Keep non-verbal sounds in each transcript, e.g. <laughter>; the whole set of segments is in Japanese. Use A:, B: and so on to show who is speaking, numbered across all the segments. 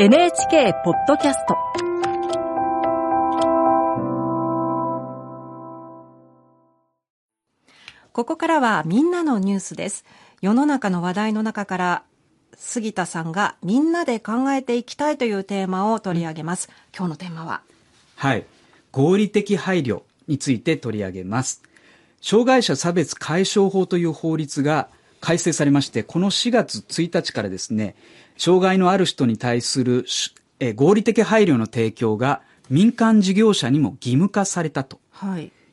A: NHK ポッドキャスト。ここからはみんなのニュースです。世の中の話題の中から杉田さんがみんなで考えていきたいというテーマを取り上げます、今日のテーマは？
B: はい。合理的配慮について取り上げます。障害者差別解消法という法律が改正されまして、この4月1日からですね、障害のある人に対するえ合理的配慮の提供が民間事業者にも義務化されたと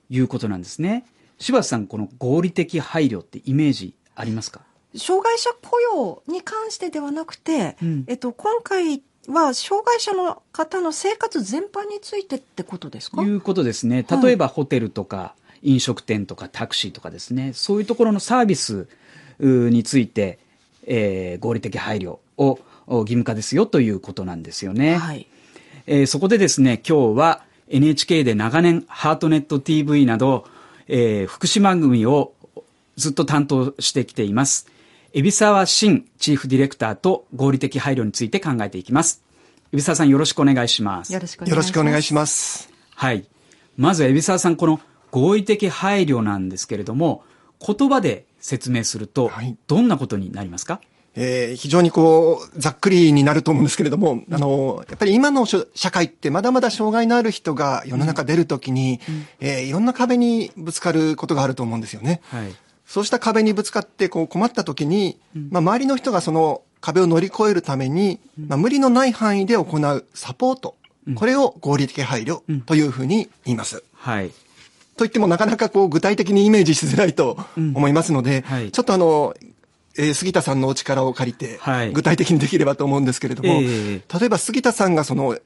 B: い。うことなんですね。はい、柴田さん、この合理的配慮ってイメージありますか？
A: 障害者雇用に関してではなくて、うん、えっと、今回は障害者の方の生活全般についてってことですか？
B: いうことですね。例えばホテルとか飲食店とかタクシーとかですね、そういうところのサービスについて、えー、合理的配慮を義務化ですよということなんですよね。はい、えー、そこでですね、今日は NHK で長年ハートネット TV など、えー、福祉番組をずっと担当してきています。海老沢慎チーフディレクターと合理的配慮について考えていきます。海老沢さんよろしくお願いします。
C: よろしくお願いします。
B: はい。まず海老沢さん、この合理的配慮なんですけれども、言葉で説明すると、どんなことになりますか、はい
C: えー、非常にこう、ざっくりになると思うんですけれども、あの、やっぱり今の社会ってまだまだ障害のある人が世の中出るときに、うん、えー、いろんな壁にぶつかることがあると思うんですよね。はい、そうした壁にぶつかってこう困ったときに、まあ、周りの人がその壁を乗り越えるために、まあ、無理のない範囲で行うサポート、これを合理的配慮というふうに言います。はい。と言ってもなかなかこう具体的にイメージしづらいと思いますので、うんはい、ちょっとあの、えー、杉田さんのお力を借りて、具体的にできればと思うんですけれども、はいえ。ー、例えば杉田さんがその、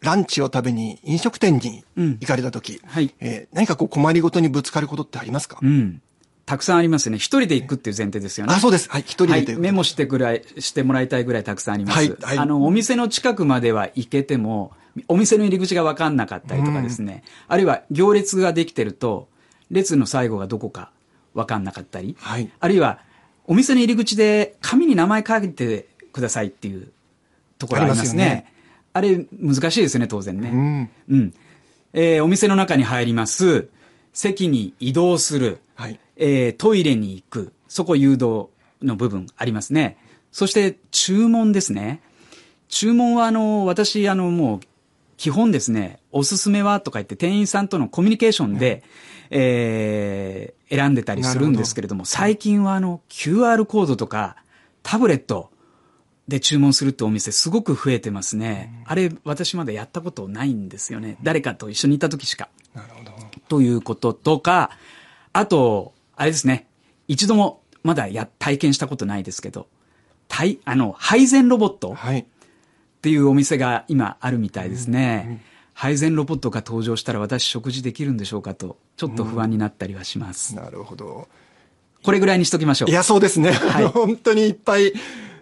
C: ランチを食べに飲食店に行かれた時、うんはい、えー、何かこう困りごとにぶつかることってありますか、うん。
B: たくさんありますね。一人で行くっていう前提ですよね。
C: あ、そうです。はい、一人で、はい、
B: メモしてぐらい、してもらいたいぐらいたくさんあります。はい、はい、あの、お店の近くまでは行けても、お店の入り口が分かんなかったりとかですね、うん、あるいは行列ができてると、列の最後がどこか分かんなかったり、はい、あるいはお店の入り口で紙に名前書いてくださいっていうところありますね。あれ難しいですね、当然ね。うん。うん、えー、お店の中に入ります。席に移動する。はい。えー、トイレに行く。そこ誘導の部分ありますね。そして注文ですね。注文はあの、私あのもう基本ですね、おすすめはとか言って店員さんとのコミュニケーションで、えー、選んでたりするんですけれども、最近はあの QR コードとかタブレットで注文するってお店すごく増えてますね。あれ私まだやったことないんですよね。誰かと一緒にいた時しか。なるほど。ということとか、あと、あれですね。一度もまだや、体験したことないですけど、い、あの、配膳ロボット。はい。っていうお店が今あるみたいですね。うんうん、配膳ロボットが登場したら私食事できるんでしょうかと、ちょっと不安になったりはします。
C: うん、なるほど。
B: これぐらいにしときましょう。
C: いや、そうですね。はい、<laughs> 本当にいっぱい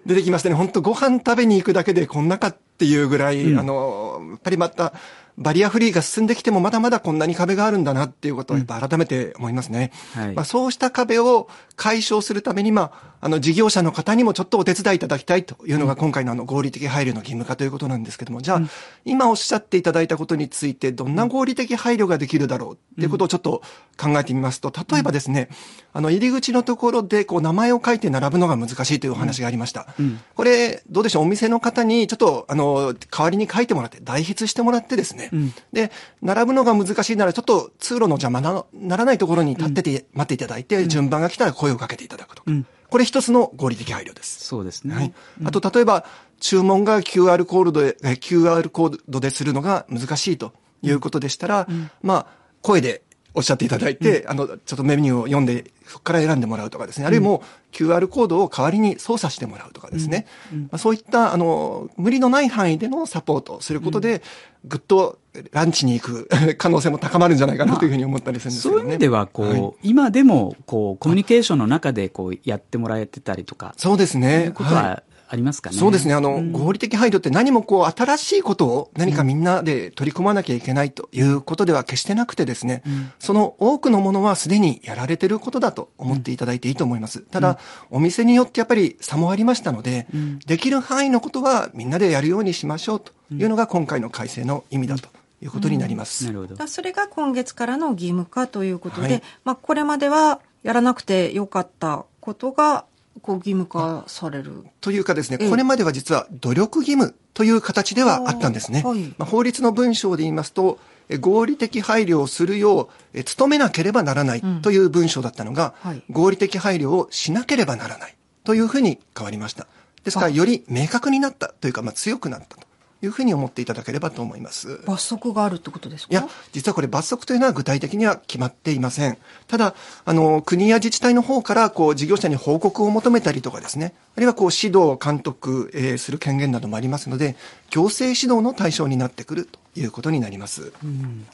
C: 出てきましたね。本当ご飯食べに行くだけでこんなかっていうぐらい、うん、あの、やっぱりまた、バリアフリーが進んできてもまだまだこんなに壁があるんだなっていうことをやっぱ改めて思いますね。うんはい、まあ、そうした壁を解消するために、まあ、あの事業者の方にもちょっとお手伝いいただきたいというのが今回のあの合理的配慮の義務化ということなんですけども、じゃあ、今おっしゃっていただいたことについてどんな合理的配慮ができるだろうっていうことをちょっと考えてみますと、例えばですね、あの入り口のところでこう名前を書いて並ぶのが難しいというお話がありました。これ、どうでしょう、お店の方にちょっとあの代わりに書いてもらって、代筆してもらってですね、で、並ぶのが難しいなら、ちょっと通路の邪魔なならないところに立ってて、待っていただいて、順番が来たら声をかけていただくとか。これ一つの合理的配慮です。
B: そうですね。はい。
C: あと、例えば、注文が QR コードで、QR コードでするのが難しいということでしたら、まあ、声でおっしゃっていただいて、うん、あの、ちょっとメニューを読んで、そこから選んでもらうとかですね、あるいはもう QR コードを代わりに操作してもらうとかですね、うん。うん、まあ、そういった、あの、無理のない範囲でのサポートをすることで、ぐっとランチに行く <laughs> 可能性も高まるんじゃないかなというふうに思ったりするんですけどね。
B: そういう意味では、こう、はい、今でも、こう、コミュニケーションの中で、こう、やってもらえてたりとか。
C: そうですね。
B: ことは、ありますかね？
C: そうですね。あの、うん、合理的配慮って何もこう、新しいことを何かみんなで取り組まなきゃいけないということでは決してなくてですね、うん、その多くのものはすでにやられてることだと思っていただいていいと思います。ただ、お店によってやっぱり差もありましたので、できる範囲のことはみんなでやるようにしましょうというのが今回の改正の意味だと。いうことになります。なるほ
A: ど。それが今月からの義務化ということで、はい、まあこれまではやらなくてよかったことがこう義務化される
C: というかですね、これまでは実は努力義務という形ではあったんですね。はい、まあ、法律の文章で言いますと、合理的配慮をするよう、努めなければならないという文章だったのが、うんはい、合理的配慮をしなければならないというふうに変わりました。ですから、より明確になったというか、まあ、強くなったと。いうふうに思っていただければと思います。
A: 罰則があるってことですか？
C: いや、実はこれ罰則というのは具体的には決まっていません。ただ、あの、国や自治体の方から、こう、事業者に報告を求めたりとかですね、あるいはこう、指導、監督、えー、する権限などもありますので、行政指導の対象になってくるということになります。うん、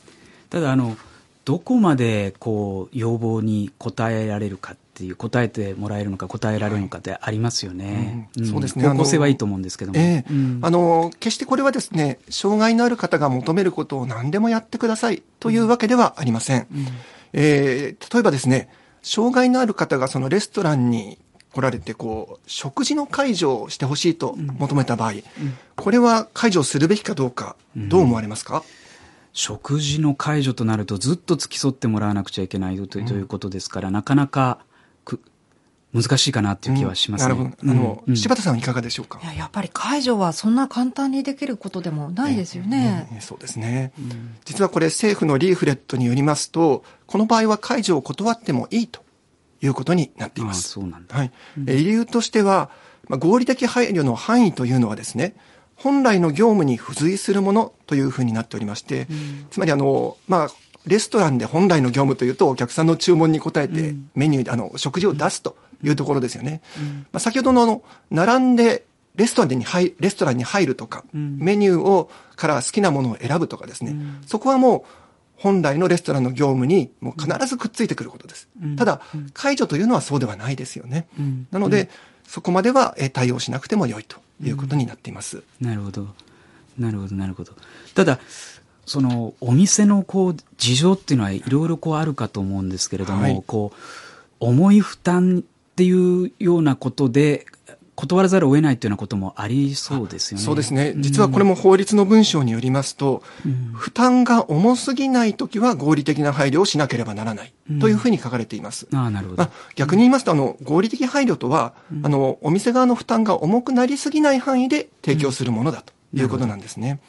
B: ただ、あの、どこまでこう要望に応えられるかっていう答えてもらえるのか答えられるのかってありますよね。はい。うん、そうですね。方向性はいいと思うんですけども。え
C: ーうん、あの決してこれはですね障害のある方が求めることを何でもやってくださいというわけではありません。うん、えー、例えばですね障害のある方がそのレストランに来られてこう食事の介助をしてほしいと求めた場合、これは介助するべきかどうかどう思われますか、
B: 食事の介助となるとずっと付き添ってもらわなくちゃいけないということですから、なかなか難しいかなっていう気はしますね。
C: なるほど。あの、うん、柴田さんはいかがでしょうか？
A: いや、やっぱり解除はそんな簡単にできることでもないですよね。
C: えー、そうですね、うん、実はこれ政府のリーフレットによりますと、この場合は解除を断ってもいいということになっています。
B: そうなんだ。
C: はい。え理由としては、まあ、合理的配慮の範囲というのはですね、本来の業務に付随するものというふうになっておりまして、うん、つまりあの、まあ、レストランで本来の業務というと、お客さんの注文に応えて、メニューで、あの、食事を出すというところですよね。まあ、先ほどのあの、並んで、レストランに入、レストランに入るとか、メニューを、から好きなものを選ぶとかですね。そこはもう、本来のレストランの業務にもう必ずくっついてくることです。ただ、解除というのはそうではないですよね。なので、そこまでは対応しなくても良いということになっています。
B: なるほど。なるほど、なるほど。ただ、そのお店のこう事情っていうのはいろいろこうあるかと思うんですけれども、はい、こう重い負担っていうようなことで断らざるを得ないというようなこともありそうですよね。
C: そうですね。実はこれも法律の文章によりますと、うん、負担が重すぎないときは合理的な配慮をしなければならないというふうに書かれています。
B: うん、あなるほど。
C: 逆に言いますと、あの、合理的配慮とは、うん、あの、お店側の負担が重くなりすぎない範囲で提供するものだと。いうことなんですね。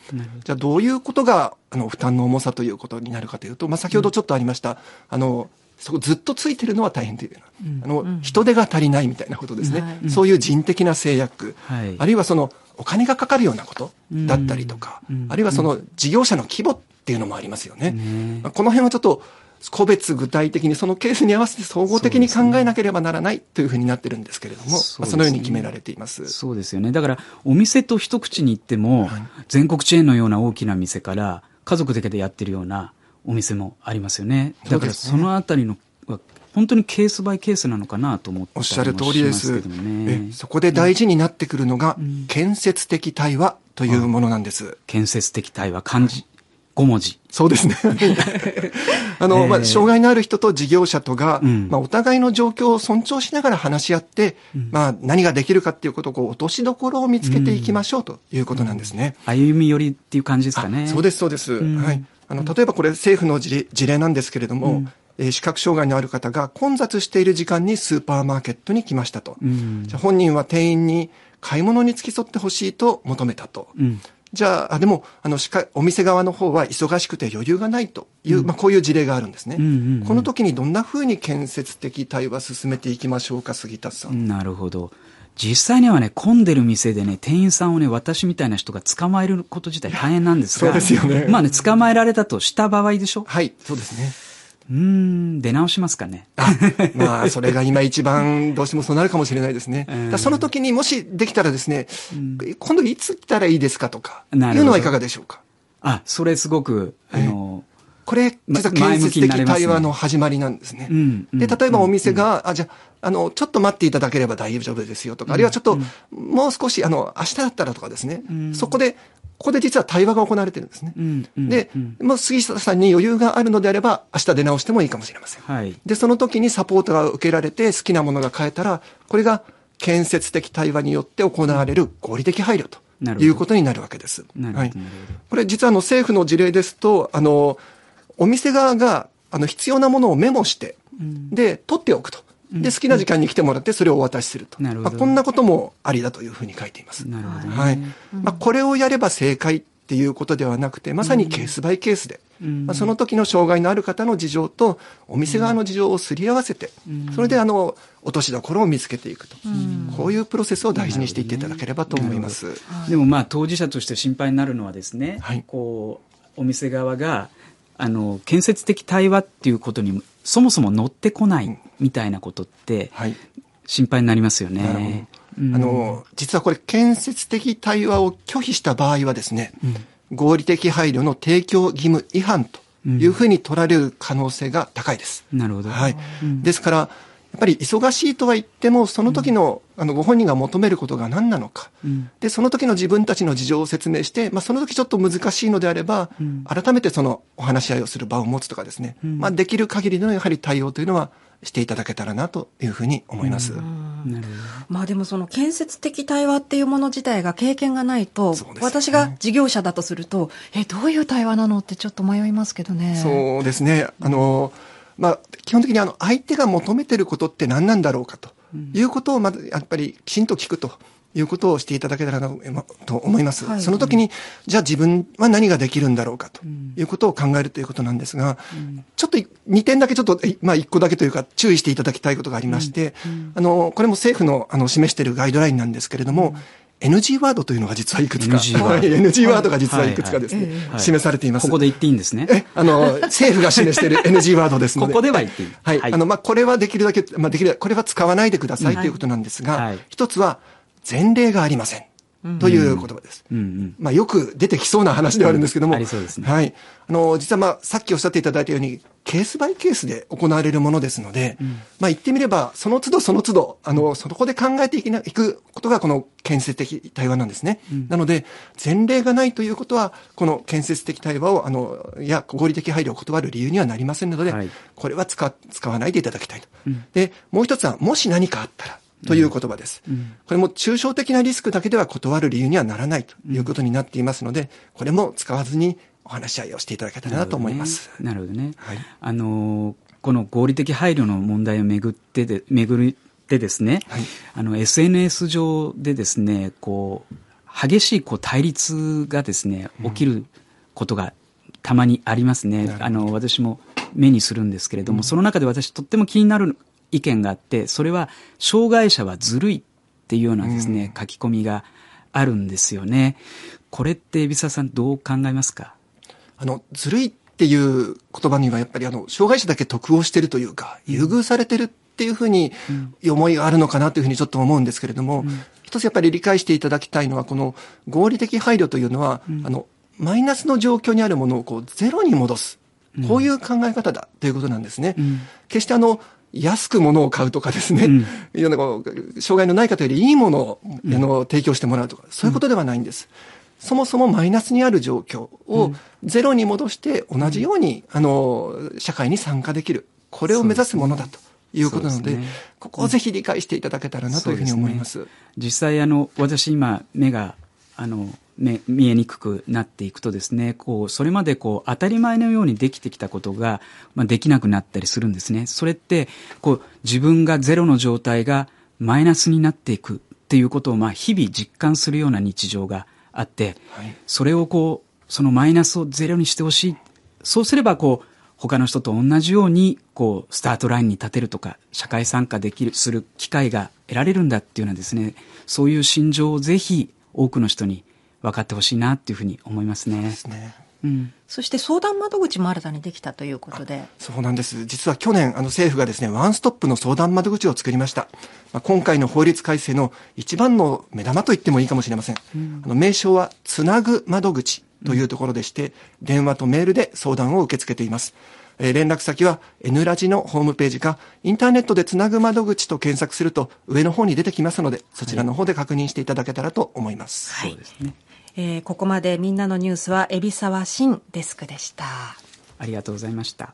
C: じゃあどういうことがあの負担の重さということになるかというと、まあ、先ほどちょっとありました、あのそこずっとついてるのは大変という、うん、あの、うん、人手が足りないみたいなことですね、はい、そういう人的な制約、はい、あるいはそのお金がかかるようなことだったりとか、うん、あるいはその事業者の規模っていうのもありますよね。まあ、この辺はちょっと個別具体的にそのケースに合わせて総合的に考えなければならないというふうになってるんですけれども、そ、ね,、まあ、そのように決められています。
B: そうですよね。だから、お店と一口に言っても、はい、全国チェーンのような大きな店から、家族だけでやってるようなお店もありますよね。だから、そのあたりの本当にケースバイケースなのかなと思って、
C: おっしゃる通りです。えそこで大事になってくるのが、建設的対話というものなんです。
B: 建設的対話、漢字、5文字。
C: そうですね。<laughs> あの、えー、まあ、障害のある人と事業者とが、うん、まあ、お互いの状況を尊重しながら話し合って、うん、まあ、何ができるかっていうことを、こう、落としどころを見つけていきましょうということなんですね。
B: うん、歩み寄りっていう感じですかね。
C: そうです、そうです。はい。あの、例えばこれ政府の事例なんですけれども、えー、視覚障害のある方が混雑している時間にスーパーマーケットに来ましたと。じゃ本人は店員に買い物に付き添ってほしいと求めたと。じゃあ、あでも、あの、しか、お店側の方は忙しくて余裕がないという、うん、まあ、こういう事例があるんですね。うんうんうん、この時にどんなふうに建設的対話進めていきましょうか、杉田さん。
B: なるほど。実際にはね、混んでる店でね、店員さんをね、私みたいな人が捕まえること自体大変なんです
C: が。そうですよね。
B: まあね、捕まえられたとした場合でしょ？
C: はい、そうですね。
B: うん、出直しますかね。
C: あまあ、それが今一番どうしてもそうなるかもしれないですね。<laughs> その時にもしできたらですね、うん、今度いつ来たらいいですかとか、いうのはいかがでしょうか？
B: あ、それすごく、あの、
C: これ、実は建設的対話の始まりなんですね。で、例えばお店が、あ、じゃあ、あの、ちょっと待っていただければ大丈夫ですよとか、あるいはちょっと、もう少し、あの、明日だったらとかですね、そこで、ここで実は対話が行われてるんですね。で、もう杉下さんに余裕があるのであれば、明日出直してもいいかもしれません。はい、で、その時にサポートが受けられて好きなものが変えたら、これが建設的対話によって行われる合理的配慮ということになるわけです。はい、これ実はあの政府の事例ですと、あの、お店側があの必要なものをメモして、で、取っておくと。で、好きな時間に来てもらって、それをお渡しすると。なるほど。まあ、こんなこともありだというふうに書いています。なるほど、ね、はい。まあ、これをやれば正解っていうことではなくて、まさにケースバイケースで、まあ、その時の障害のある方の事情と、お店側の事情をすり合わせて、それであの、落としどころを見つけていくと、こういうプロセスを大事にしていっていただければと思います。
B: でもまあ、当事者として心配になるのはですね、はい、こう、お店側が、あの建設的対話っていうことにそもそも乗ってこないみたいなことって、心配になりますよね。
C: あの実はこれ建設的対話を拒否した場合はですね、うん、合理的配慮の提供義務違反というふうに取られる可能性が高いです。
B: なるほど。
C: はい。ですから、やっぱり忙しいとは言っても、その時の、うん、あの、ご本人が求めることが何なのか、うん、で、その時の自分たちの事情を説明して、まあ、その時ちょっと難しいのであれば、うん、改めてそのお話し合いをする場を持つとかですね、まあ、できる限りのやはり対応というのはしていただけたらなというふうに思います。
A: まあでもその建設的対話っていうもの自体が経験がないと、ね、私が事業者だとすると、え、どういう対話なのってちょっと迷いますけどね。
C: そうですね。あの、まあ、基本的にあの、相手が求めてることって何なんだろうかと。いうことを、まず、やっぱりきちんと聞くと。いうことをしていただけたらと思います。はい、その時に、じゃあ自分は何ができるんだろうかと。いうことを考えるということなんですが、うん、ちょっと2点だけちょっと、まあ1個だけというか注意していただきたいことがありまして、うん。うん、あの、これも政府のあの示しているガイドラインなんですけれども、NG ワードというのが実はいくつか、NG ワード NG ワードが実はいくつかですね、示されています。
B: ここで言っていいんですね。
C: え、あの、政府が示している <laughs> NG ワードですの
B: で。ここでは言っていい。
C: はい。あの、まあ、これはできるだけ、まあ、できる、これは使わないでくださいということなんですが、一つは、前例がありません。という言葉です。うん。うん、まあよく出てきそうな話ではあるんですけども、うん、ありそうですね。はい。あの、実はまあさっきおっしゃっていただいたように、ケースバイケースで行われるものですので、うん、まあ言ってみれば、その都度その都度、あの、そこで考えていくことがこの建設的対話なんですね。うん、なので、前例がないということは、この建設的対話を、あの、や合理的配慮を断る理由にはなりませんので、はい、これは使、使わないでいただきたいと。で、もう一つは、もし何かあったら、という言葉です。これも抽象的なリスクだけでは断る理由にはならないということになっていますので、これも使わずにお話し合いをしていただけたらなと思います。
B: なるほどね。はい、あのこの合理的配慮の問題をめぐってで、めぐってですね、はい、あの、SNS 上でですね、こう、激しいこう対立がですね、起きることがたまにありますね。うん、あの、私も目にするんですけれども、うん、その中で私とっても気になる意見があって、それは、障害者はずるいっていうようなですね、書き込みがあるんですよね。これって、海老沢さんどう考えますか？
C: あの、ずるいっていう言葉にはやっぱりあの、障害者だけ得をしてるというか、優遇されてるっていうふうに思いがあるのかなというふうにちょっと思うんですけれども、うん、一つやっぱり理解していただきたいのは、この合理的配慮というのは、うん、あの、マイナスの状況にあるものをこうゼロに戻す。こういう考え方だということなんですね。うん、決してあの、安く物を買うとかですね、うん、いろんなこう、障害のない方よりいいものを、あの提供してもらうとか、そういうことではないんです。そもそもマイナスにある状況をゼロに戻して同じように、あの、社会に参加できる。これを目指すものだと。いうことなので、ね、ここをぜひ理解していただけたらなというふうに思います。すね、
B: 実際、あの、私今、目が、あの、見えにくくなっていくとですね、こう、それまでこう、当たり前のようにできてきたことが、まあ、できなくなったりするんですね。それって、こう、自分がゼロの状態がマイナスになっていくっていうことを、まあ、日々実感するような日常があって、はい、それをこう、そのマイナスをゼロにしてほしい。そうすれば、こう、他の人と同じように、こう、スタートラインに立てるとか、社会参加できる、する機会が得られるんだっていうのはですね、そういう心情をぜひ多くの人に分かってほしいなっていうふうに思いますね。ですね。
A: うん、そして相談窓口も新たにできたということで。
C: そうなんです。実は去年、あの政府がですね、ワンストップの相談窓口を作りました。まあ、今回の法律改正の一番の目玉と言ってもいいかもしれません。うん、あの名称は、つなぐ窓口というところでして、うん、電話とメールで相談を受け付けています。えー、連絡先は N ラジのホームページか、インターネットでつなぐ窓口と検索すると上の方に出てきますので、そちらの方で確認していただけたらと思います。
A: はい、そうですね。えー、ここまでみんなのニュースは海老沢慎デスクでした。
B: ありがとうございました。